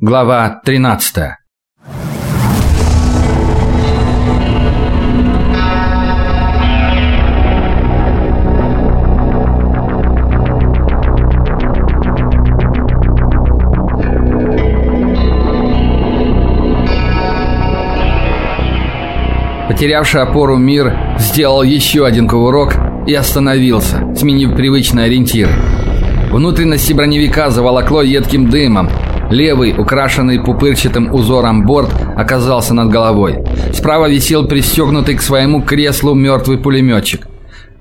Глава 13. Потерявший опору мир сделал еще один кувырок и остановился, сменив привычные ориентиры. Внутренности броневика заволокло едким дымом. Левый, украшенный пупырчатым узором борт, оказался над головой. Справа висел пристегнутый к своему креслу мертвый пулеметчик.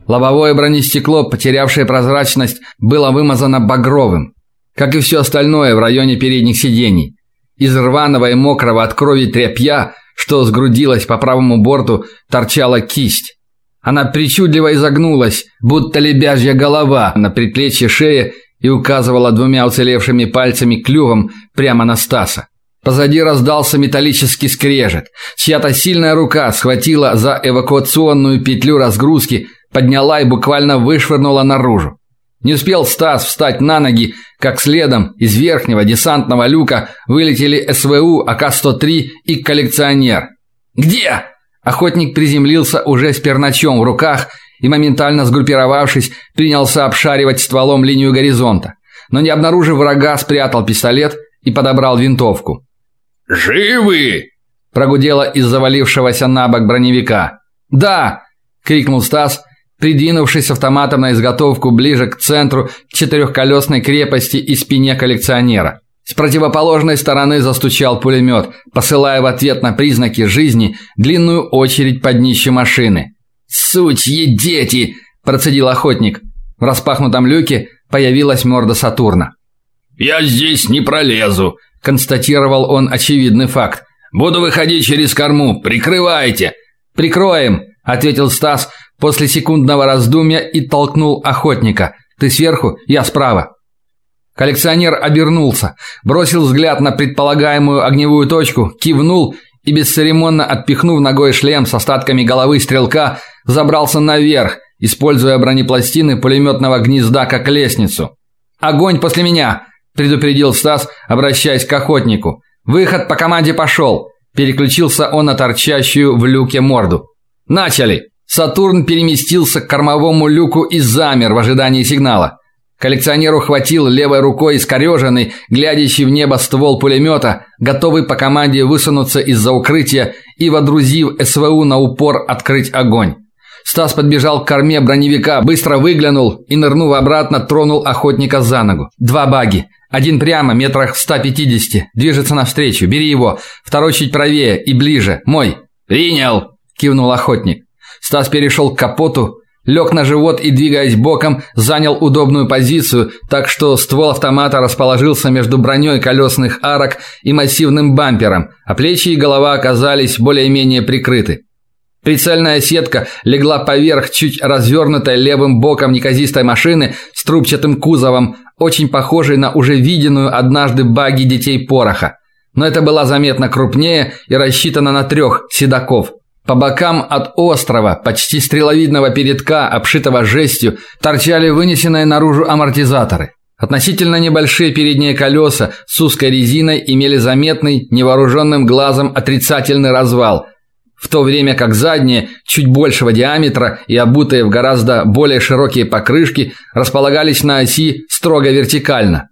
Лобовое бронестекло, потерявшее прозрачность, было вымазано багровым, как и все остальное в районе передних сидений. Из рваного и мокрого от крови тряпья, что сгрудилось по правому борту, торчала кисть. Она причудливо изогнулась, будто лебяжья голова на предплечье шеи и указывала двумя уцелевшими пальцами клювом прямо на Стаса. Позади раздался металлический скрежет. Чья-то сильная рука схватила за эвакуационную петлю разгрузки, подняла и буквально вышвырнула наружу. Не успел Стас встать на ноги, как следом из верхнего десантного люка вылетели СВУ, АК-103 и коллекционер. «Где?» Охотник приземлился уже с перначом в руках и, моментально сгруппировавшись, принялся обшаривать стволом линию горизонта. Но не обнаружив врага, спрятал пистолет и подобрал винтовку. «Живы!» – прогудело из завалившегося на бок броневика. «Да!» – крикнул Стас, придвинувшись автоматом на изготовку ближе к центру четырехколесной крепости и спине коллекционера. С противоположной стороны застучал пулемет, посылая в ответ на признаки жизни длинную очередь под днище машины. «Сучьи дети!» – процедил охотник. В распахнутом люке появилась морда Сатурна. «Я здесь не пролезу», – констатировал он очевидный факт. «Буду выходить через корму. Прикрывайте!» «Прикроем», – ответил Стас после секундного раздумья и толкнул охотника. «Ты сверху, я справа». Коллекционер обернулся, бросил взгляд на предполагаемую огневую точку, кивнул и бесцеремонно отпихнув ногой шлем с остатками головы стрелка, забрался наверх, используя бронепластины пулеметного гнезда как лестницу. Огонь после меня, предупредил Стас, обращаясь к охотнику. Выход по команде пошел!» Переключился он на торчащую в люке морду. Начали. Сатурн переместился к кормовому люку и замер в ожидании сигнала. Коллекционер ухватил левой рукой искореженный, глядящий в небо ствол пулемета, готовый по команде высунуться из-за укрытия и, водрузив СВУ на упор, открыть огонь. Стас подбежал к корме броневика, быстро выглянул и, нырнув обратно, тронул охотника за ногу. Два баги. Один прямо, метрах в 150. Движется навстречу. Бери его. Второй чуть правее и ближе. Мой. Принял, кивнул охотник. Стас перешел к капоту, Лег на живот и, двигаясь боком, занял удобную позицию, так что ствол автомата расположился между броней колесных арок и массивным бампером, а плечи и голова оказались более-менее прикрыты. Прицельная сетка легла поверх чуть развернутой левым боком неказистой машины с трубчатым кузовом, очень похожей на уже виденную однажды баги детей пороха. Но это была заметно крупнее и рассчитана на трех седаков – по бокам от острова, почти стреловидного передка, обшитого жестью, торчали вынесенные наружу амортизаторы. Относительно небольшие передние колеса с узкой резиной имели заметный невооруженным глазом отрицательный развал, в то время как задние, чуть большего диаметра и обутые в гораздо более широкие покрышки, располагались на оси строго вертикально.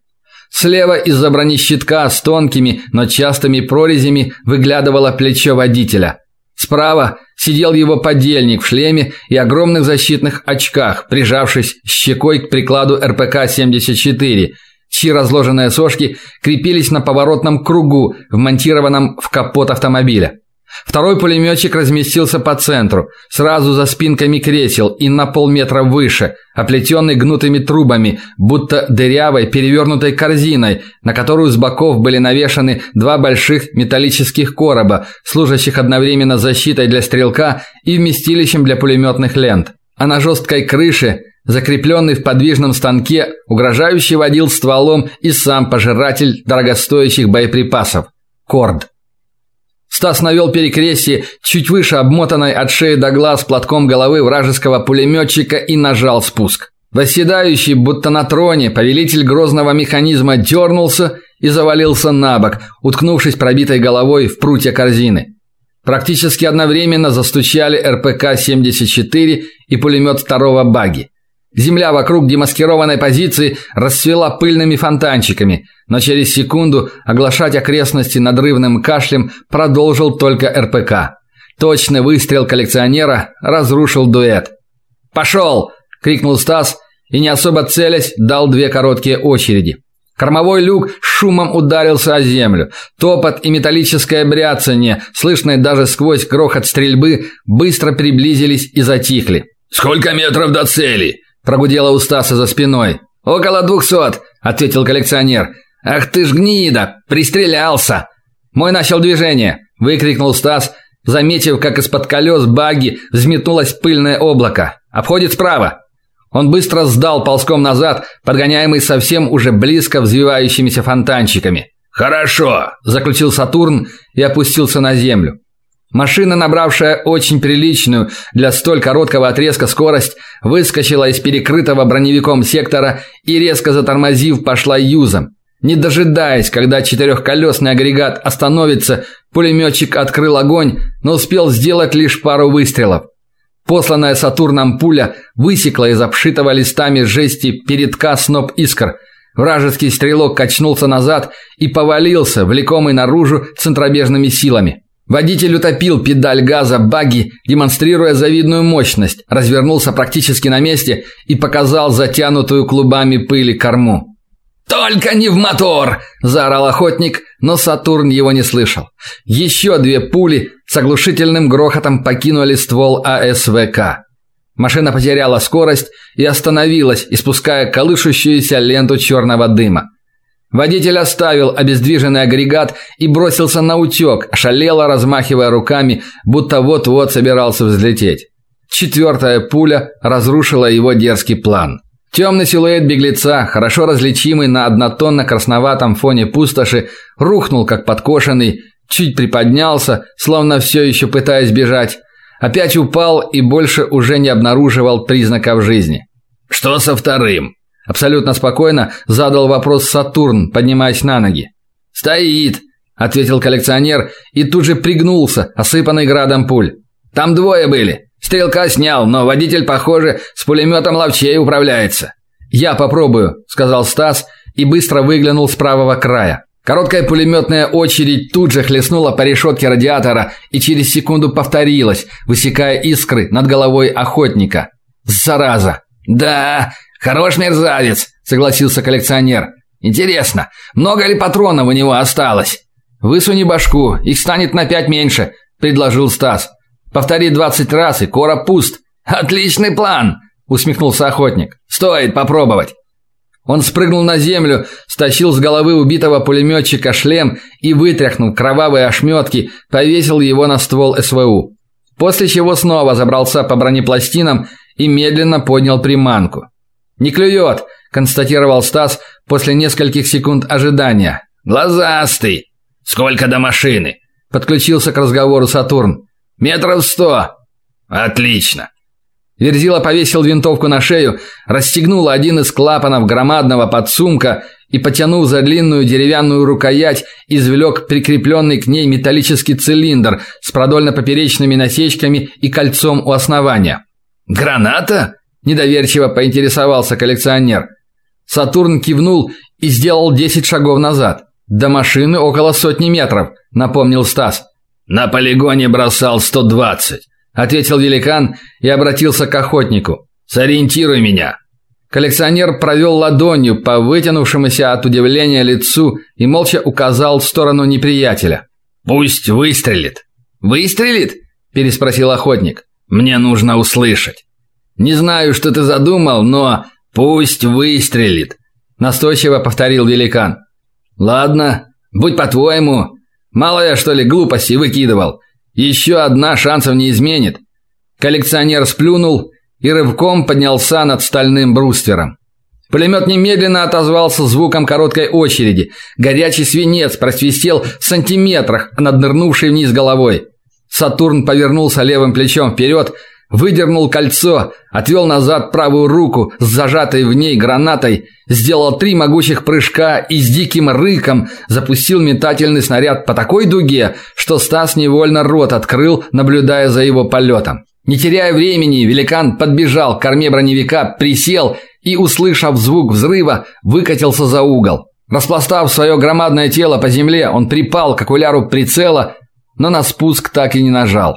Слева из-за бронещитка с тонкими, но частыми прорезями выглядывало плечо водителя. Справа сидел его подельник в шлеме и огромных защитных очках, прижавшись щекой к прикладу РПК-74, чьи разложенные сошки крепились на поворотном кругу, вмонтированном в капот автомобиля. Второй пулеметчик разместился по центру, сразу за спинками кресел и на полметра выше, оплетенный гнутыми трубами, будто дырявой перевернутой корзиной, на которую с боков были навешаны два больших металлических короба, служащих одновременно защитой для стрелка и вместилищем для пулеметных лент. А на жесткой крыше, закрепленный в подвижном станке, угрожающе водил стволом и сам пожиратель дорогостоящих боеприпасов – Корд. Стас навел перекрестие чуть выше обмотанной от шеи до глаз платком головы вражеского пулеметчика и нажал спуск. Восседающий, будто на троне, повелитель грозного механизма дернулся и завалился на бок, уткнувшись пробитой головой в прутья корзины. Практически одновременно застучали РПК-74 и пулемет второго баги. Земля вокруг демаскированной позиции расцвела пыльными фонтанчиками, но через секунду оглашать окрестности надрывным кашлем продолжил только РПК. Точный выстрел коллекционера разрушил дуэт. «Пошел!» – крикнул Стас и, не особо целясь, дал две короткие очереди. Кормовой люк шумом ударился о землю. Топот и металлическое бряцание, слышное даже сквозь грохот стрельбы, быстро приблизились и затихли. «Сколько метров до цели?» – прогудела у Стаса за спиной. «Около двухсот», – ответил коллекционер. «Ах ты ж гнида! Пристрелялся!» «Мой начал движение!» – выкрикнул Стас, заметив, как из-под колес багги взметнулось пыльное облако. «Обходит справа!» Он быстро сдал ползком назад, подгоняемый совсем уже близко взвивающимися фонтанчиками. «Хорошо», – заключил Сатурн и опустился на землю. Машина, набравшая очень приличную для столь короткого отрезка скорость, выскочила из перекрытого броневиком сектора и резко затормозив, пошла юзом. Не дожидаясь, когда четырехколесный агрегат остановится, пулеметчик открыл огонь, но успел сделать лишь пару выстрелов. Посланная Сатурном пуля высекла из обшитого листами жести передка сноп искр. Вражеский стрелок качнулся назад и повалился, влекомый наружу центробежными силами. Водитель утопил педаль газа багги, демонстрируя завидную мощность, развернулся практически на месте и показал затянутую клубами пыли корму. «Только не в мотор!» – заорал охотник, но Сатурн его не слышал. Еще две пули с оглушительным грохотом покинули ствол АСВК. Машина потеряла скорость и остановилась, испуская колышущуюся ленту черного дыма. Водитель оставил обездвиженный агрегат и бросился на утек, ошалело размахивая руками, будто вот-вот собирался взлететь. Четвертая пуля разрушила его дерзкий план. Темный силуэт беглеца, хорошо различимый на однотонно-красноватом фоне пустоши, рухнул как подкошенный, чуть приподнялся, словно все еще пытаясь бежать, опять упал и больше уже не обнаруживал признаков жизни. Что со вторым? Абсолютно спокойно задал вопрос Сатурн, поднимаясь на ноги. Стоит, ответил коллекционер и тут же пригнулся, осыпанный градом пуль. Там двое были. Стрелка снял, но водитель, похоже, с пулеметом ловчей управляется. Я попробую, сказал Стас и быстро выглянул с правого края. Короткая пулеметная очередь тут же хлестнула по решетке радиатора и через секунду повторилась, высекая искры над головой охотника. Зараза. Да, хорош мерзавец, согласился коллекционер. Интересно, много ли патронов у него осталось? Высуни башку, их станет на пять меньше, предложил Стас. Повтори двадцать раз, и кора пуст. Отличный план, усмехнулся охотник. Стоит попробовать. Он спрыгнул на землю, стащил с головы убитого пулеметчика шлем и вытряхнув кровавые ошметки, повесил его на ствол СВУ. После чего снова забрался по бронепластинам и медленно поднял приманку. Не клюет», – констатировал Стас после нескольких секунд ожидания. Глазастый. Сколько до машины? Подключился к разговору Сатурн. Метров сто. Отлично. Верзила повесил винтовку на шею, расстегнул один из клапанов громадного подсумка и, потянув за длинную деревянную рукоять, извлек прикрепленный к ней металлический цилиндр с продольно-поперечными насечками и кольцом у основания. «Граната?» – недоверчиво поинтересовался коллекционер. Сатурн кивнул и сделал десять шагов назад. До машины около сотни метров, напомнил Стас. На полигоне бросал 120, ответил великан и обратился к охотнику. Сориентируй меня. Коллекционер провел ладонью по вытянувшемуся от удивления лицу и молча указал в сторону неприятеля. Пусть выстрелит. Выстрелит? переспросил охотник. Мне нужно услышать. Не знаю, что ты задумал, но пусть выстрелит, настойчиво повторил великан. Ладно, будь по-твоему, Мало я, что ли, глупости выкидывал. Еще одна шансов не изменит. Коллекционер сплюнул и рывком поднялся над стальным бруствером. Пулемет немедленно отозвался звуком короткой очереди. Горячий свинец просвистел в сантиметрах над нырнувшей вниз головой. Сатурн повернулся левым плечом вперед, Выдернул кольцо, отвел назад правую руку с зажатой в ней гранатой, сделал три могучих прыжка и с диким рыком запустил метательный снаряд по такой дуге, что Стас невольно рот открыл, наблюдая за его полетом. Не теряя времени, великан подбежал к корме броневика, присел и, услышав звук взрыва, выкатился за угол. Распластав свое громадное тело по земле, он припал к окуляру прицела, но на спуск так и не нажал.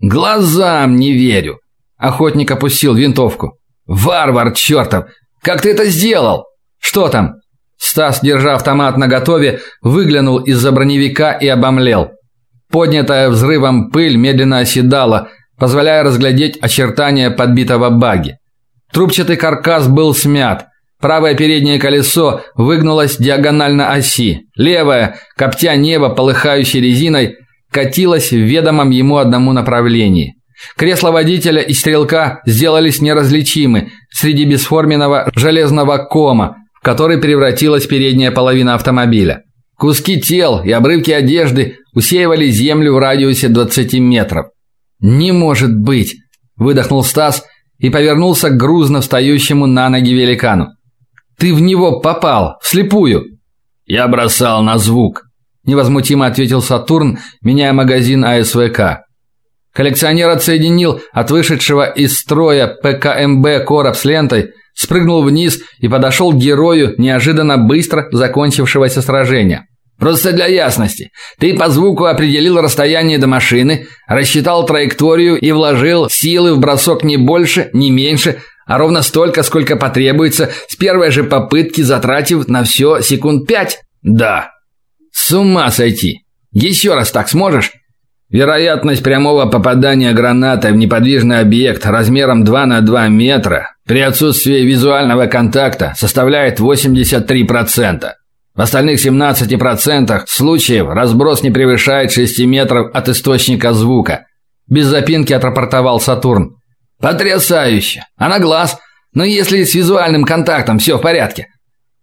Глазам не верю. Охотник опустил винтовку. Варвар чертов! Как ты это сделал? Что там? Стас, держа автомат наготове, выглянул из-за броневика и обомлел. Поднятая взрывом пыль медленно оседала, позволяя разглядеть очертания подбитого баги. Трубчатый каркас был смят. Правое переднее колесо выгнулось диагонально оси. Левое, коптя небо полыхающей резиной, катилось в ведомом ему одному направлении. Кресла водителя и стрелка сделались неразличимы среди бесформенного железного кома, в который превратилась передняя половина автомобиля. Куски тел и обрывки одежды усеивали землю в радиусе 20 метров. Не может быть, выдохнул Стас и повернулся к грузно встающему на ноги великану. Ты в него попал, вслепую. Я бросал на звук, невозмутимо ответил Сатурн, меняя магазин АСВК. Коллекционер отсоединил от вышедшего из строя ПКМБ короб с лентой, спрыгнул вниз и подошел к герою неожиданно быстро закончившегося сражения. Просто для ясности. Ты по звуку определил расстояние до машины, рассчитал траекторию и вложил силы в бросок не больше, не меньше, а ровно столько, сколько потребуется, с первой же попытки затратив на все секунд пять. Да. С ума сойти. Еще раз так сможешь? Вероятность прямого попадания гранатой в неподвижный объект размером 2 на 2 метра при отсутствии визуального контакта составляет 83%. В остальных 17% случаев разброс не превышает 6 метров от источника звука. Без запинки отрапортовал Сатурн. Потрясающе. А на глаз? Но если с визуальным контактом все в порядке?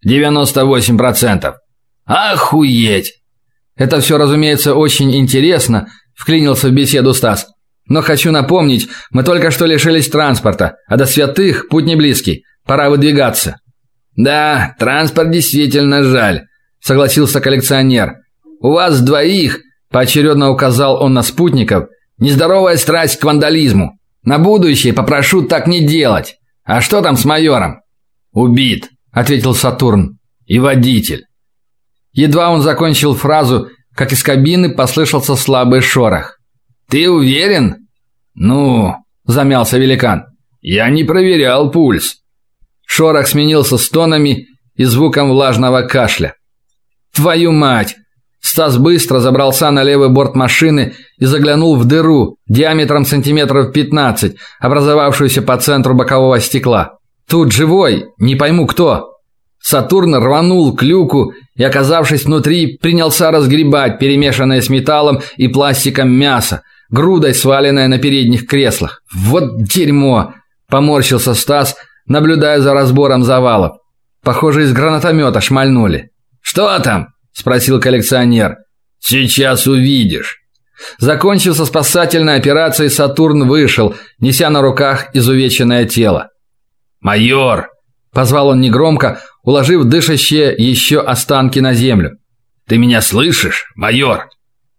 98%. Охуеть. Это все, разумеется, очень интересно, вклинился в беседу Стас. Но хочу напомнить, мы только что лишились транспорта, а до святых путь не близкий. Пора выдвигаться. Да, транспорт действительно жаль, согласился коллекционер. У вас двоих, поочередно указал он на спутников, нездоровая страсть к вандализму. На будущее попрошу так не делать. А что там с майором? Убит, ответил Сатурн. И водитель. Едва он закончил фразу, как из кабины послышался слабый шорох. Ты уверен? Ну, замялся великан. Я не проверял пульс. Шорох сменился стонами и звуком влажного кашля. Твою мать! Стас быстро забрался на левый борт машины и заглянул в дыру диаметром сантиметров 15, образовавшуюся по центру бокового стекла. Тут живой, не пойму кто. Сатурн рванул к люку и, оказавшись внутри, принялся разгребать перемешанное с металлом и пластиком мясо, грудой сваленное на передних креслах. Вот дерьмо, поморщился Стас, наблюдая за разбором завалов. Похоже, из гранатомета шмальнули. Что там? спросил коллекционер. Сейчас увидишь. Закончился спасательной операцией, Сатурн вышел, неся на руках изувеченное тело. "Майор!" позвал он негромко, уложив дышащие еще останки на землю. "Ты меня слышишь, майор?"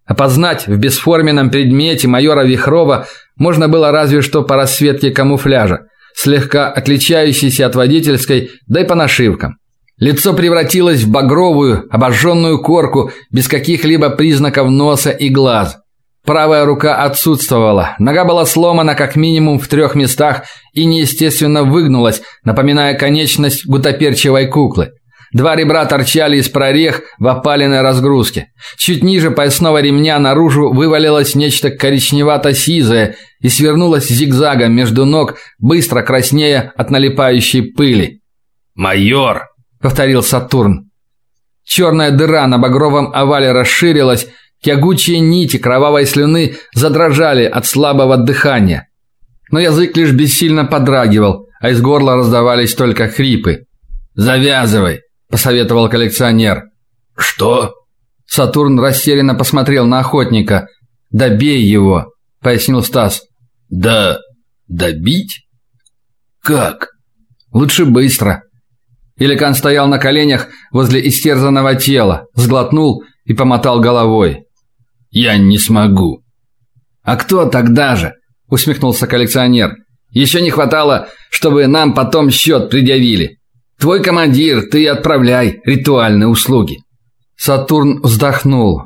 Опознать в бесформенном предмете майора Вихрова можно было разве что по расцветке камуфляжа слегка отличающийся от водительской, да и по нашивкам. Лицо превратилось в багровую, обожженную корку без каких-либо признаков носа и глаз. Правая рука отсутствовала. Нога была сломана как минимум в трех местах и неестественно выгнулась, напоминая конечность гутоперчивой куклы. Два ребра торчали из прорех в опаленной разгрузке. Чуть ниже поясного ремня наружу вывалилось нечто коричневато-сизое и свернулось зигзагом между ног, быстро краснея от налипающей пыли. "Майор", повторил Сатурн. Черная дыра на багровом овале расширилась, тягучие нити кровавой слюны задрожали от слабого дыхания. Но язык лишь бессильно подрагивал, а из горла раздавались только хрипы. "Завязывай", посоветовал коллекционер. Что? Сатурн растерянно посмотрел на охотника. "Добей его", пояснил Стас. Да. Добить? Как? Лучше быстро. Иликан стоял на коленях возле истерзанного тела, сглотнул и помотал головой. Я не смогу. А кто тогда же? усмехнулся коллекционер. Еще не хватало, чтобы нам потом счет предъявили. Твой командир, ты отправляй ритуальные услуги. Сатурн вздохнул,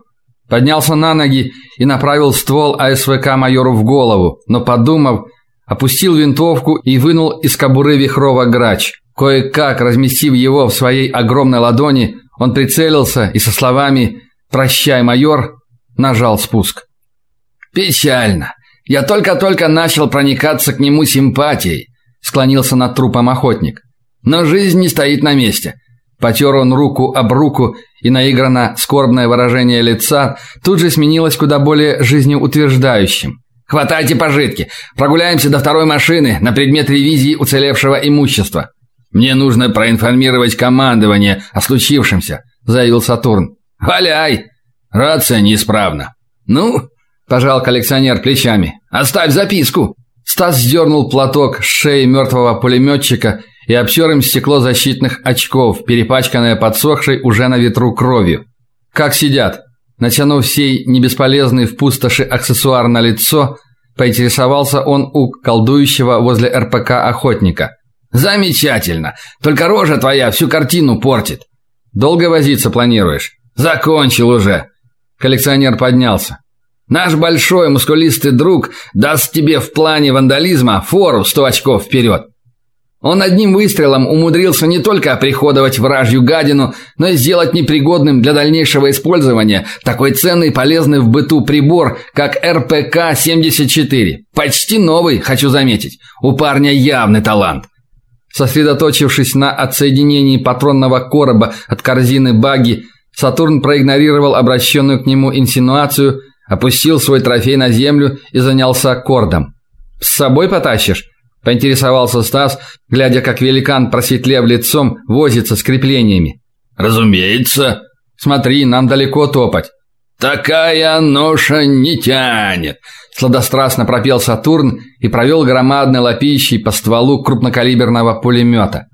поднялся на ноги и направил ствол АСВК майору в голову, но подумав, опустил винтовку и вынул из кобуры вихрова грач. Кое-как разместив его в своей огромной ладони, он прицелился и со словами «Прощай, майор!» Нажал спуск. «Печально. Я только-только начал проникаться к нему симпатией», склонился над трупом охотник. «Но жизнь не стоит на месте». Потер он руку об руку, и наигранно скорбное выражение лица тут же сменилось куда более жизнеутверждающим. «Хватайте пожитки! Прогуляемся до второй машины на предмет ревизии уцелевшего имущества!» Мне нужно проинформировать командование о случившемся, заявил Сатурн. Валяй. Рация неисправна. Ну, пожал коллекционер плечами. Оставь записку. Стас сдернул платок с шеи мертвого пулеметчика и обтер им стекло защитных очков, перепачканное подсохшей уже на ветру кровью. Как сидят? Натянув сей небесполезный в пустоши аксессуар на лицо, поинтересовался он у колдующего возле РПК охотника. Замечательно. Только рожа твоя всю картину портит. Долго возиться планируешь? Закончил уже. Коллекционер поднялся. Наш большой мускулистый друг даст тебе в плане вандализма фору сто очков вперед. Он одним выстрелом умудрился не только оприходовать вражью гадину, но и сделать непригодным для дальнейшего использования такой ценный и полезный в быту прибор, как РПК-74. Почти новый, хочу заметить. У парня явный талант. Сосредоточившись на отсоединении патронного короба от корзины баги, Сатурн проигнорировал обращенную к нему инсинуацию, опустил свой трофей на землю и занялся аккордом. «С собой потащишь?» – поинтересовался Стас, глядя, как великан, просветлев лицом, возится с креплениями. «Разумеется. Смотри, нам далеко топать». «Такая ноша не тянет», Сладострастно пропел Сатурн и провел громадной лапищей по стволу крупнокалиберного пулемета.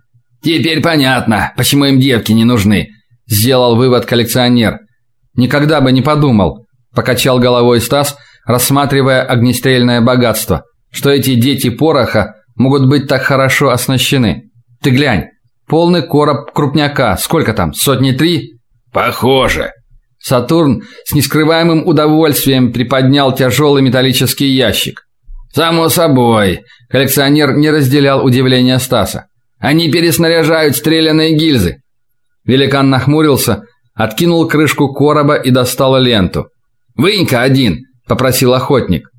Теперь понятно, почему им девки не нужны, сделал вывод коллекционер. Никогда бы не подумал, покачал головой Стас, рассматривая огнестрельное богатство, что эти дети пороха могут быть так хорошо оснащены. Ты глянь, полный короб крупняка, сколько там? Сотни три? Похоже, Сатурн с нескрываемым удовольствием приподнял тяжелый металлический ящик. Само собой, коллекционер не разделял удивления Стаса. Они переснаряжают стрелянные гильзы. Великан нахмурился, откинул крышку короба и достал ленту. «Вынь-ка один», – попросил охотник.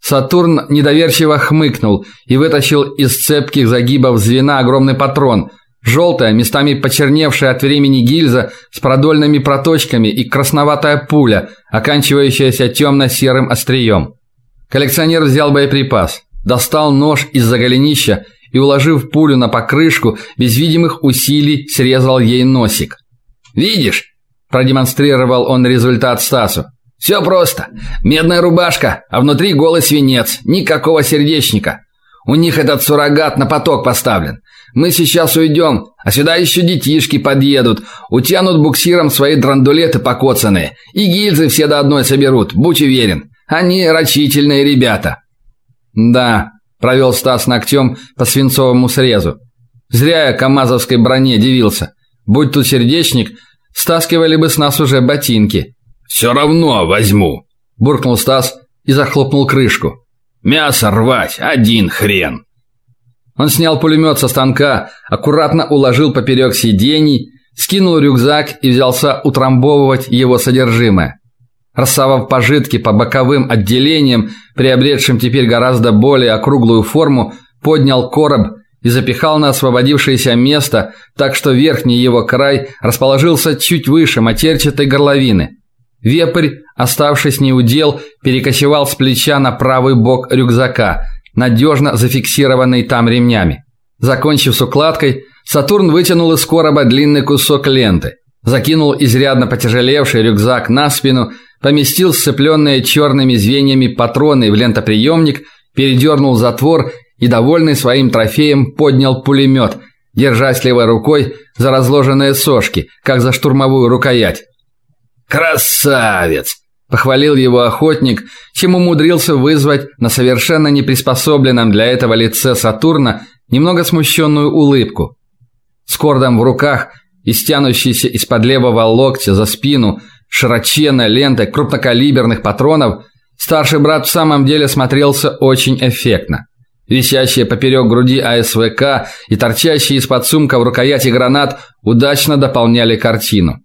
Сатурн недоверчиво хмыкнул и вытащил из цепких загибов звена огромный патрон – Желтая, местами почерневшая от времени гильза с продольными проточками и красноватая пуля, оканчивающаяся темно-серым острием. Коллекционер взял боеприпас, достал нож из-за голенища и, уложив пулю на покрышку, без видимых усилий срезал ей носик. «Видишь?» – продемонстрировал он результат Стасу. «Все просто. Медная рубашка, а внутри голый свинец. Никакого сердечника. У них этот суррогат на поток поставлен. Мы сейчас уйдем, а сюда еще детишки подъедут, утянут буксиром свои драндулеты покоцанные, и гильзы все до одной соберут, будь уверен. Они рачительные ребята. Да, провел Стас ногтем по свинцовому срезу. Зря я камазовской броне дивился. Будь тут сердечник, стаскивали бы с нас уже ботинки. «Все равно возьму, буркнул Стас и захлопнул крышку. Мясо рвать один хрен. Он снял пулемет со станка, аккуратно уложил поперек сидений, скинул рюкзак и взялся утрамбовывать его содержимое. Рассовав пожитки по боковым отделениям, приобретшим теперь гораздо более округлую форму, поднял короб и запихал на освободившееся место, так что верхний его край расположился чуть выше матерчатой горловины. Вепрь, оставшись неудел, перекочевал с плеча на правый бок рюкзака, надежно зафиксированный там ремнями. Закончив с укладкой, Сатурн вытянул из короба длинный кусок ленты, закинул изрядно потяжелевший рюкзак на спину, поместил сцепленные черными звеньями патроны в лентоприемник передернул затвор и, довольный своим трофеем, поднял пулемет, держась левой рукой за разложенные сошки, как за штурмовую рукоять. «Красавец!» – похвалил его охотник, чем умудрился вызвать на совершенно неприспособленном для этого лице Сатурна немного смущенную улыбку. С кордом в руках и стянущейся из-под левого локтя за спину широченной лентой крупнокалиберных патронов, старший брат в самом деле смотрелся очень эффектно. Висящие поперек груди АСВК и торчащие из-под сумка в рукояти гранат удачно дополняли картину.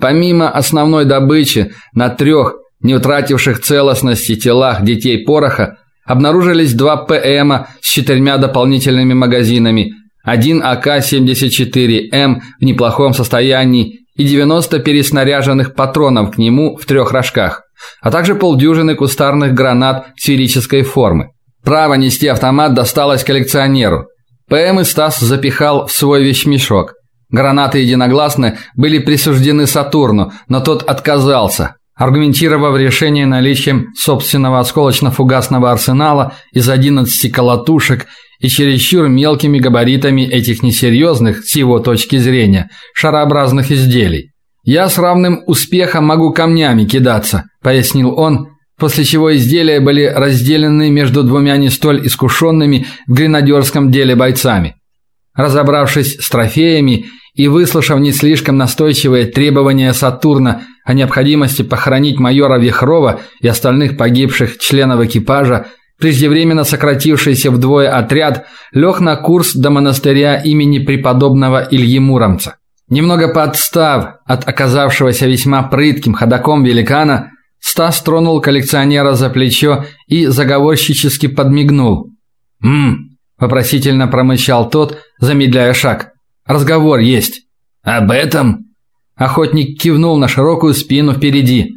Помимо основной добычи, на трех, не утративших целостности телах детей пороха, обнаружились два ПМа с четырьмя дополнительными магазинами, один АК-74М в неплохом состоянии и 90 переснаряженных патронов к нему в трех рожках, а также полдюжины кустарных гранат сферической формы. Право нести автомат досталось коллекционеру. ПМ и Стас запихал в свой вещмешок. Гранаты единогласно были присуждены Сатурну, но тот отказался, аргументировав решение наличием собственного осколочно-фугасного арсенала из 11 колотушек и чересчур мелкими габаритами этих несерьезных, с его точки зрения, шарообразных изделий. «Я с равным успехом могу камнями кидаться», – пояснил он, после чего изделия были разделены между двумя не столь искушенными в гренадерском деле бойцами. Разобравшись с трофеями и выслушав не слишком настойчивые требования Сатурна о необходимости похоронить майора Вихрова и остальных погибших членов экипажа, преждевременно сократившийся вдвое отряд лег на курс до монастыря имени преподобного Ильи Муромца. Немного подстав от оказавшегося весьма прытким ходаком великана, Стас тронул коллекционера за плечо и заговорщически подмигнул. «Ммм», – вопросительно промычал тот, замедляя шаг. Разговор есть. Об этом? Охотник кивнул на широкую спину впереди.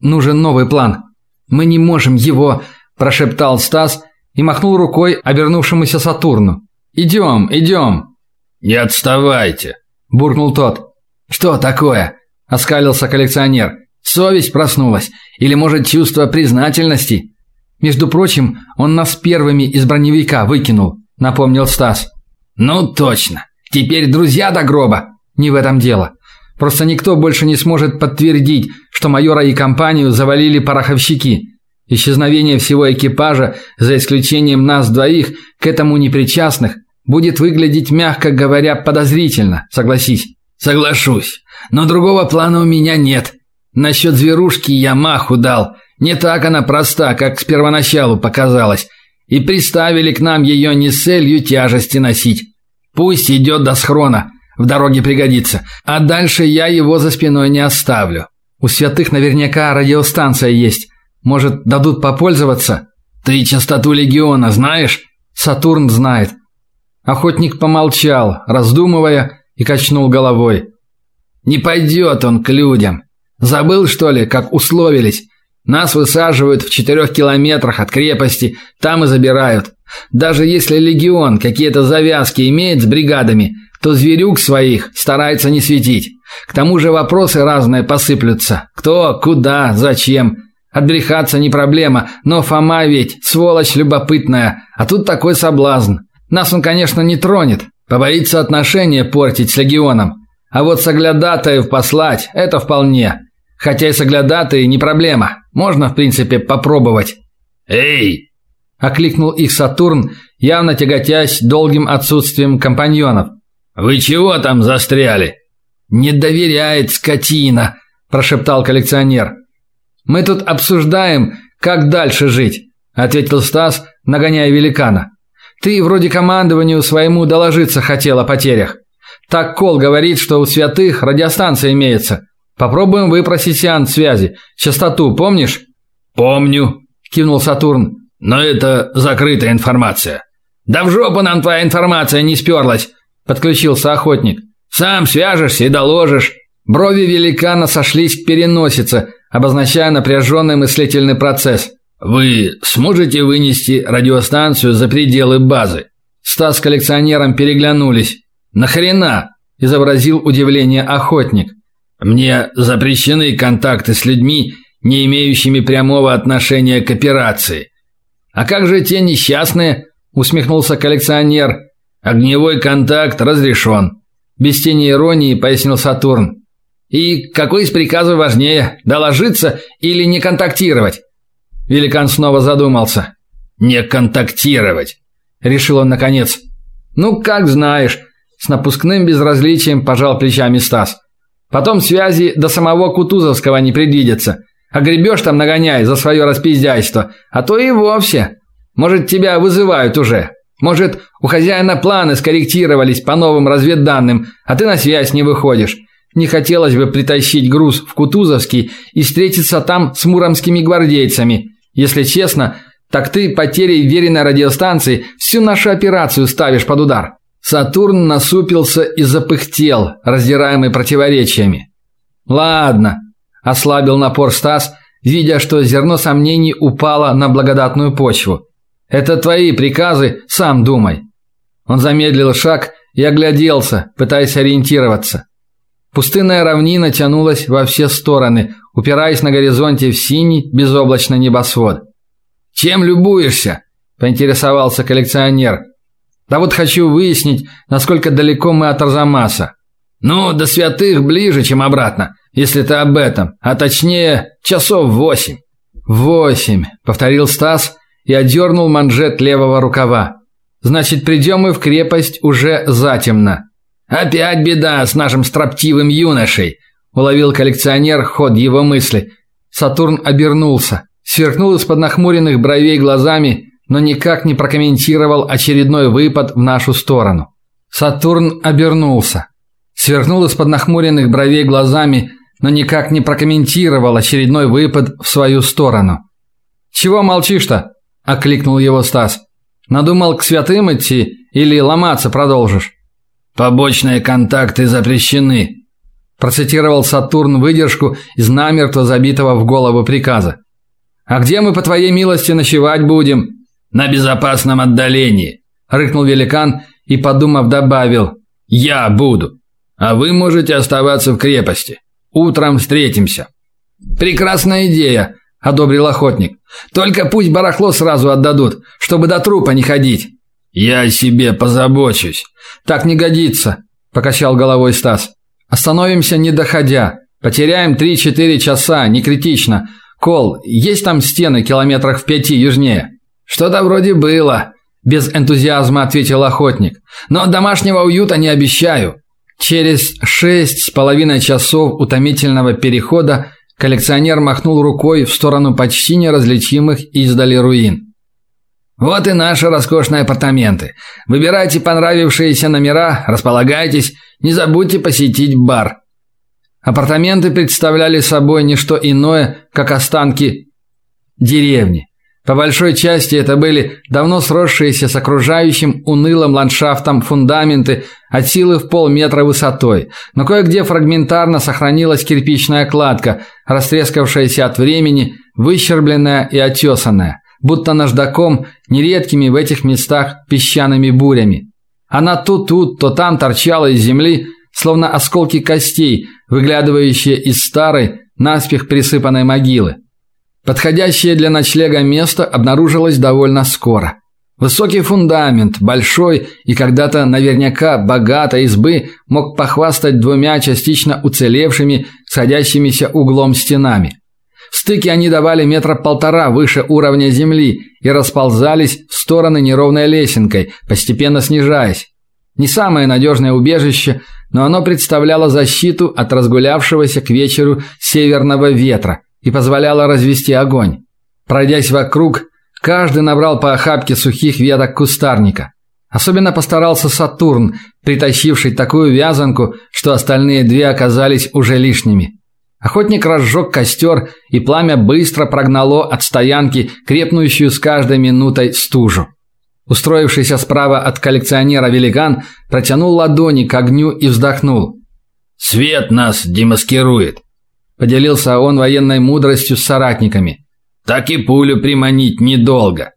Нужен новый план. Мы не можем его, прошептал Стас и махнул рукой обернувшемуся Сатурну. «Идем, идем!» «Не отставайте!» – буркнул тот. «Что такое?» – оскалился коллекционер. «Совесть проснулась? Или, может, чувство признательности?» «Между прочим, он нас первыми из броневика выкинул», – напомнил Стас. «Ну, точно. Теперь друзья до гроба. Не в этом дело. Просто никто больше не сможет подтвердить, что майора и компанию завалили пороховщики. Исчезновение всего экипажа, за исключением нас двоих, к этому непричастных, будет выглядеть, мягко говоря, подозрительно, согласись. Соглашусь. Но другого плана у меня нет. Насчет зверушки я маху дал. Не так она проста, как с первоначалу показалось. И приставили к нам ее не с целью тяжести носить. Пусть идет до схрона, в дороге пригодится. А дальше я его за спиной не оставлю. У святых наверняка радиостанция есть. Может, дадут попользоваться? Ты частоту легиона знаешь? Сатурн знает. Охотник помолчал, раздумывая, и качнул головой. Не пойдет он к людям. Забыл, что ли, как условились? Нас высаживают в четырех километрах от крепости, там и забирают. Даже если легион какие-то завязки имеет с бригадами, то зверюк своих старается не светить. К тому же вопросы разные посыплются. Кто, куда, зачем. Отбрехаться не проблема, но Фома ведь сволочь любопытная, а тут такой соблазн. Нас он, конечно, не тронет, побоится отношения портить с легионом. А вот соглядатаев послать – это вполне. Хотя и соглядатые не проблема. Можно, в принципе, попробовать. «Эй!» – окликнул их Сатурн, явно тяготясь долгим отсутствием компаньонов. «Вы чего там застряли?» «Не доверяет скотина», – прошептал коллекционер. «Мы тут обсуждаем, как дальше жить», – ответил Стас, нагоняя великана. «Ты вроде командованию своему доложиться хотел о потерях. Так Кол говорит, что у святых радиостанция имеется. Попробуем выпросить сеанс связи. Частоту помнишь? Помню, кивнул Сатурн. Но это закрытая информация. Да в жопу нам твоя информация не сперлась, подключился охотник. Сам свяжешься и доложишь. Брови великана сошлись к переносице, обозначая напряженный мыслительный процесс. Вы сможете вынести радиостанцию за пределы базы? Стас с коллекционером переглянулись. Нахрена? изобразил удивление охотник. Мне запрещены контакты с людьми, не имеющими прямого отношения к операции. А как же те несчастные? усмехнулся коллекционер. Огневой контакт разрешен. Без тени иронии пояснил Сатурн. И какой из приказов важнее, доложиться или не контактировать? Великан снова задумался. Не контактировать, решил он наконец. Ну, как знаешь, с напускным безразличием пожал плечами Стас. Потом связи до самого Кутузовского не предвидится. А гребешь там нагоняй за свое распиздяйство, а то и вовсе. Может, тебя вызывают уже. Может, у хозяина планы скорректировались по новым разведданным, а ты на связь не выходишь. Не хотелось бы притащить груз в Кутузовский и встретиться там с муромскими гвардейцами. Если честно, так ты потерей веренной радиостанции всю нашу операцию ставишь под удар. Сатурн насупился и запыхтел, раздираемый противоречиями. Ладно, ослабил напор Стас, видя, что зерно сомнений упало на благодатную почву. Это твои приказы, сам думай. Он замедлил шаг и огляделся, пытаясь ориентироваться. Пустынная равнина тянулась во все стороны, упираясь на горизонте в синий безоблачный небосвод. Чем любуешься? поинтересовался коллекционер. Да вот хочу выяснить, насколько далеко мы от Арзамаса. Ну, до святых ближе, чем обратно, если ты об этом, а точнее, часов восемь. Восемь, повторил Стас и одернул манжет левого рукава. Значит, придем мы в крепость уже затемно. Опять беда с нашим строптивым юношей, уловил коллекционер ход его мысли. Сатурн обернулся, сверкнул из-под нахмуренных бровей глазами но никак не прокомментировал очередной выпад в нашу сторону. Сатурн обернулся, сверкнул из-под нахмуренных бровей глазами, но никак не прокомментировал очередной выпад в свою сторону. "Чего молчишь-то?" окликнул его Стас. "Надумал к святым идти или ломаться продолжишь?" "Побочные контакты запрещены", процитировал Сатурн выдержку из намертво забитого в голову приказа. А где мы по твоей милости ночевать будем? На безопасном отдалении, рыкнул великан и, подумав, добавил: "Я буду, а вы можете оставаться в крепости. Утром встретимся". Прекрасная идея, одобрил охотник. Только пусть барахло сразу отдадут, чтобы до трупа не ходить. Я о себе позабочусь. Так не годится, покачал головой Стас. Остановимся не доходя. Потеряем 3-4 часа, не критично. Кол, есть там стены километрах в пяти южнее. Что-то вроде было, без энтузиазма ответил охотник. Но домашнего уюта не обещаю. Через шесть с половиной часов утомительного перехода коллекционер махнул рукой в сторону почти неразличимых издали руин. Вот и наши роскошные апартаменты. Выбирайте понравившиеся номера, располагайтесь, не забудьте посетить бар. Апартаменты представляли собой не что иное, как останки деревни. По большой части это были давно сросшиеся с окружающим унылым ландшафтом фундаменты от силы в полметра высотой, но кое-где фрагментарно сохранилась кирпичная кладка, растрескавшаяся от времени, выщербленная и отесанная, будто наждаком, нередкими в этих местах песчаными бурями. Она то тут, то там торчала из земли, словно осколки костей, выглядывающие из старой, наспех присыпанной могилы. Подходящее для ночлега место обнаружилось довольно скоро. Высокий фундамент, большой и когда-то наверняка богатой избы мог похвастать двумя частично уцелевшими, сходящимися углом стенами. В стыке они давали метра полтора выше уровня земли и расползались в стороны неровной лесенкой, постепенно снижаясь. Не самое надежное убежище, но оно представляло защиту от разгулявшегося к вечеру северного ветра, и позволяла развести огонь. Пройдясь вокруг, каждый набрал по охапке сухих веток кустарника. Особенно постарался Сатурн, притащивший такую вязанку, что остальные две оказались уже лишними. Охотник разжег костер, и пламя быстро прогнало от стоянки крепнущую с каждой минутой стужу. Устроившийся справа от коллекционера великан протянул ладони к огню и вздохнул. Свет нас демаскирует. Поделился он военной мудростью с соратниками. Так и пулю приманить недолго.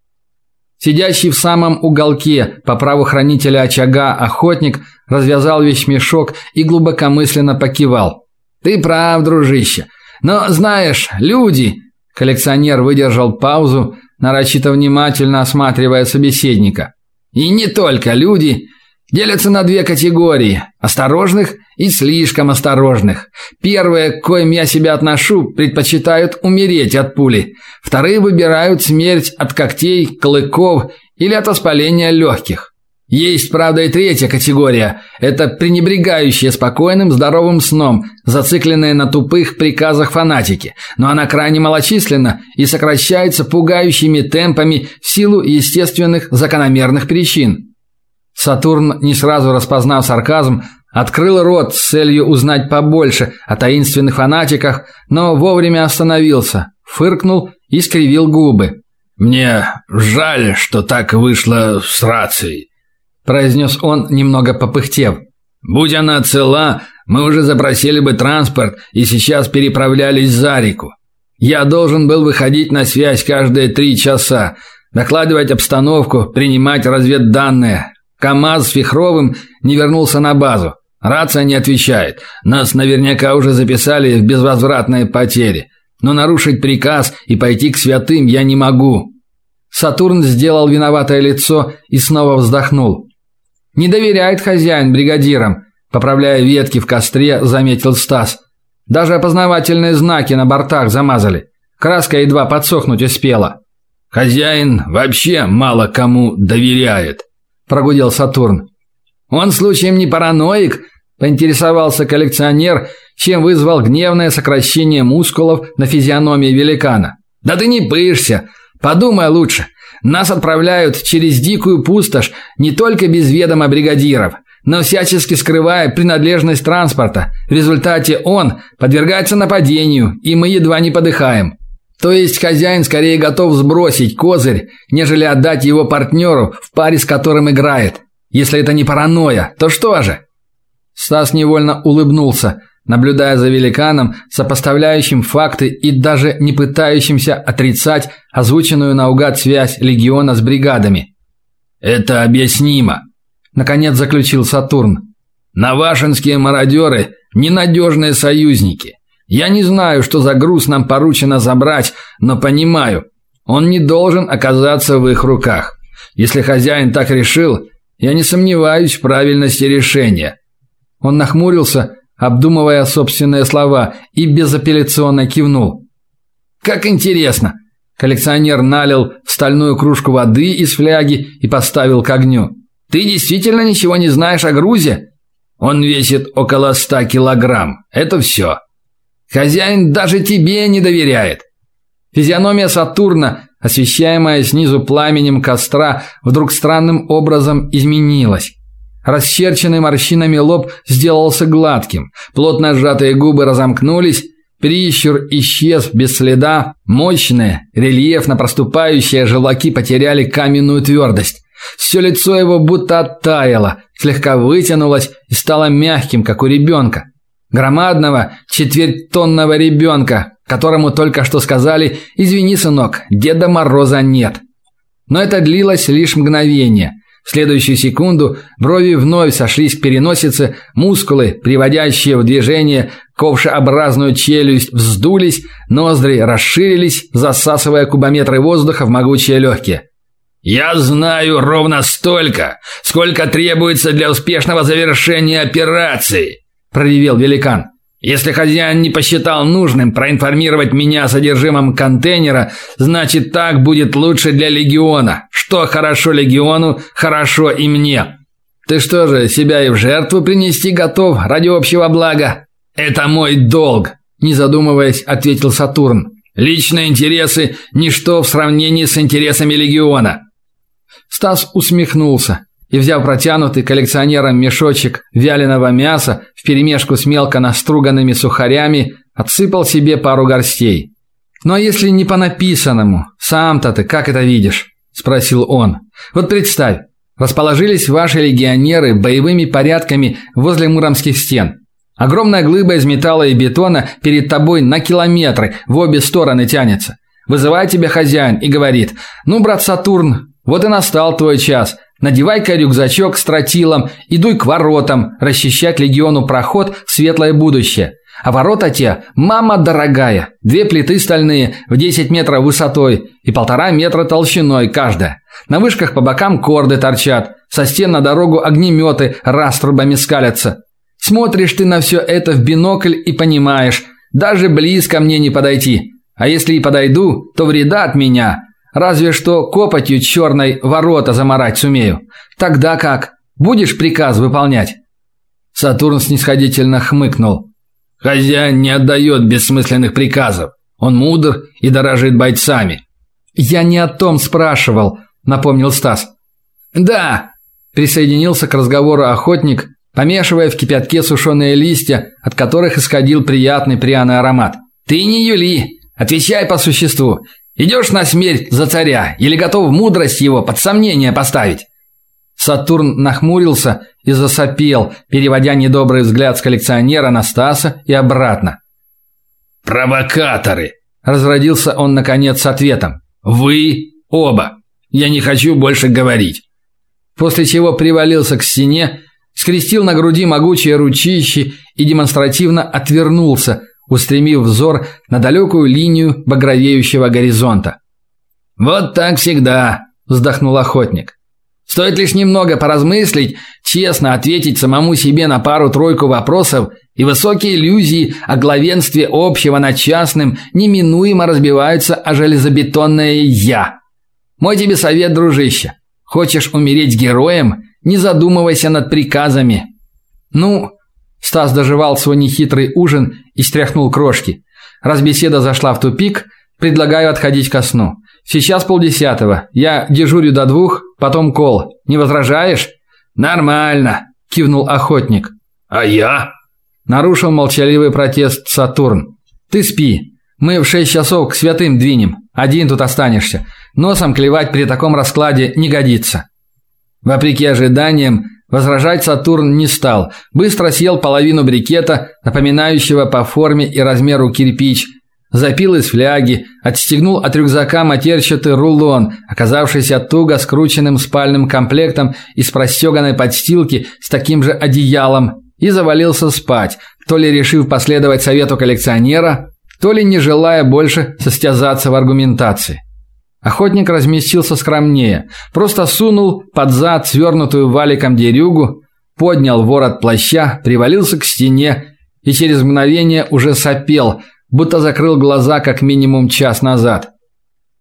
Сидящий в самом уголке по праву хранителя очага охотник развязал вещмешок и глубокомысленно покивал. Ты прав, дружище. Но знаешь, люди, коллекционер выдержал паузу, нарочито внимательно осматривая собеседника. И не только люди делятся на две категории: осторожных и слишком осторожных. Первые, к коим я себя отношу, предпочитают умереть от пули. Вторые выбирают смерть от когтей, клыков или от воспаления легких. Есть, правда, и третья категория это пренебрегающие спокойным, здоровым сном, зацикленные на тупых приказах фанатики. Но она крайне малочисленна и сокращается пугающими темпами в силу естественных закономерных причин. Сатурн, не сразу распознав сарказм, открыл рот с целью узнать побольше о таинственных фанатиках, но вовремя остановился, фыркнул и скривил губы. Мне жаль, что так вышло с рацией произнес он, немного попыхтев. Будь она цела, мы уже запросили бы транспорт и сейчас переправлялись за реку. Я должен был выходить на связь каждые три часа, докладывать обстановку, принимать разведданные. КАМАЗ с Фихровым не вернулся на базу. Рация не отвечает. Нас наверняка уже записали в безвозвратные потери. Но нарушить приказ и пойти к святым я не могу. Сатурн сделал виноватое лицо и снова вздохнул. Не доверяет хозяин бригадирам, поправляя ветки в костре, заметил Стас. Даже опознавательные знаки на бортах замазали. Краска едва подсохнуть успела. Хозяин вообще мало кому доверяет, прогудел Сатурн. Он случаем не параноик, поинтересовался коллекционер, чем вызвал гневное сокращение мускулов на физиономии великана. Да ты не пышься, подумай лучше. Нас отправляют через дикую пустошь не только без ведома бригадиров, но всячески скрывая принадлежность транспорта. В результате он подвергается нападению, и мы едва не подыхаем. То есть хозяин скорее готов сбросить козырь, нежели отдать его партнеру, в паре с которым играет. Если это не паранойя, то что же? Стас невольно улыбнулся наблюдая за великаном, сопоставляющим факты и даже не пытающимся отрицать озвученную наугад связь легиона с бригадами. Это объяснимо, наконец заключил Сатурн. Навашинские мародеры – ненадежные союзники. Я не знаю, что за груз нам поручено забрать, но понимаю, он не должен оказаться в их руках. Если хозяин так решил, я не сомневаюсь в правильности решения. Он нахмурился обдумывая собственные слова, и безапелляционно кивнул. Как интересно. Коллекционер налил в стальную кружку воды из фляги и поставил к огню. Ты действительно ничего не знаешь о грузе? Он весит около ста килограмм. Это все. Хозяин даже тебе не доверяет. Физиономия Сатурна, освещаемая снизу пламенем костра, вдруг странным образом изменилась. Расчерченный морщинами лоб сделался гладким, плотно сжатые губы разомкнулись, прищур исчез без следа, мощные, рельефно проступающие желваки потеряли каменную твердость. Все лицо его будто оттаяло, слегка вытянулось и стало мягким, как у ребенка. Громадного, четвертьтонного ребенка, которому только что сказали «Извини, сынок, Деда Мороза нет». Но это длилось лишь мгновение. Следующую секунду брови вновь сошлись к переносице, мускулы, приводящие в движение ковшеобразную челюсть, вздулись, ноздри расширились, засасывая кубометры воздуха в могучие легкие. «Я знаю ровно столько, сколько требуется для успешного завершения операции», – проревел великан. Если хозяин не посчитал нужным проинформировать меня о содержимом контейнера, значит так будет лучше для легиона. Что хорошо легиону, хорошо и мне. Ты что же, себя и в жертву принести готов ради общего блага? Это мой долг, не задумываясь, ответил Сатурн. Личные интересы ничто в сравнении с интересами легиона. Стас усмехнулся и, взяв протянутый коллекционером мешочек вяленого мяса вперемешку с мелко наструганными сухарями, отсыпал себе пару горстей. «Ну а если не по написанному? Сам-то ты как это видишь?» – спросил он. «Вот представь, расположились ваши легионеры боевыми порядками возле муромских стен. Огромная глыба из металла и бетона перед тобой на километры в обе стороны тянется. Вызывает тебя хозяин и говорит, ну, брат Сатурн, вот и настал твой час – Надевай-ка рюкзачок с тротилом и к воротам, расчищать легиону проход в светлое будущее. А ворота те, мама дорогая, две плиты стальные в 10 метров высотой и полтора метра толщиной каждая. На вышках по бокам корды торчат, со стен на дорогу огнеметы раструбами скалятся. Смотришь ты на все это в бинокль и понимаешь, даже близко мне не подойти. А если и подойду, то вреда от меня. Разве что копотью черной ворота заморать сумею. Тогда как? Будешь приказ выполнять?» Сатурн снисходительно хмыкнул. «Хозяин не отдает бессмысленных приказов. Он мудр и дорожит бойцами». «Я не о том спрашивал», — напомнил Стас. «Да», — присоединился к разговору охотник, помешивая в кипятке сушеные листья, от которых исходил приятный пряный аромат. «Ты не Юли, отвечай по существу. Идешь на смерть за царя или готов мудрость его под сомнение поставить?» Сатурн нахмурился и засопел, переводя недобрый взгляд с коллекционера на Стаса и обратно. «Провокаторы!» – разродился он наконец с ответом. «Вы оба! Я не хочу больше говорить!» После чего привалился к стене, скрестил на груди могучие ручищи и демонстративно отвернулся, устремив взор на далекую линию багровеющего горизонта. «Вот так всегда!» – вздохнул охотник. Стоит лишь немного поразмыслить, честно ответить самому себе на пару-тройку вопросов, и высокие иллюзии о главенстве общего над частным неминуемо разбиваются о железобетонное «я». Мой тебе совет, дружище. Хочешь умереть героем? Не задумывайся над приказами. Ну, Стас доживал свой нехитрый ужин и стряхнул крошки. Раз беседа зашла в тупик, предлагаю отходить ко сну. Сейчас полдесятого. Я дежурю до двух, потом кол. Не возражаешь? Нормально, кивнул охотник. А я? Нарушил молчаливый протест Сатурн. Ты спи. Мы в шесть часов к святым двинем. Один тут останешься. Носом клевать при таком раскладе не годится. Вопреки ожиданиям, возражать Сатурн не стал. Быстро съел половину брикета, напоминающего по форме и размеру кирпич, Запил из фляги, отстегнул от рюкзака матерчатый рулон, оказавшийся туго скрученным спальным комплектом из простеганной подстилки с таким же одеялом, и завалился спать, то ли решив последовать совету коллекционера, то ли не желая больше состязаться в аргументации. Охотник разместился скромнее, просто сунул под зад свернутую валиком дерюгу, поднял ворот плаща, привалился к стене и через мгновение уже сопел – будто закрыл глаза как минимум час назад.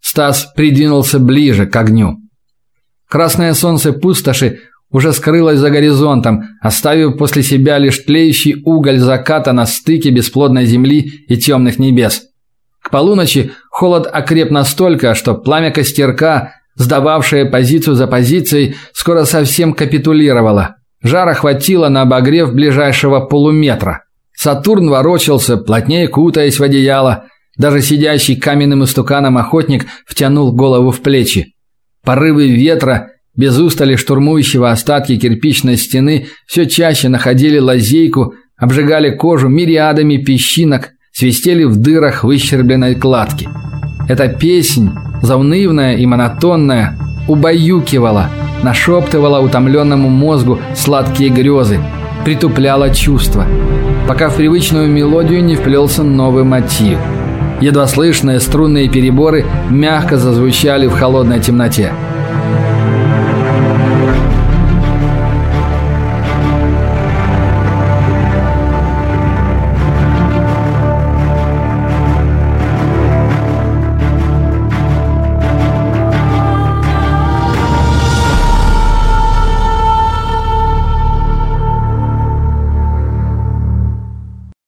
Стас придвинулся ближе к огню. Красное солнце пустоши уже скрылось за горизонтом, оставив после себя лишь тлеющий уголь заката на стыке бесплодной земли и темных небес. К полуночи холод окреп настолько, что пламя костерка, сдававшее позицию за позицией, скоро совсем капитулировало. Жара хватило на обогрев ближайшего полуметра. Сатурн ворочался, плотнее кутаясь в одеяло. Даже сидящий каменным истуканом охотник втянул голову в плечи. Порывы ветра, без устали штурмующего остатки кирпичной стены, все чаще находили лазейку, обжигали кожу мириадами песчинок, свистели в дырах выщербленной кладки. Эта песнь, заунывная и монотонная, убаюкивала, нашептывала утомленному мозгу сладкие грезы, притупляла чувства пока в привычную мелодию не вплелся новый мотив. Едва слышные струнные переборы мягко зазвучали в холодной темноте.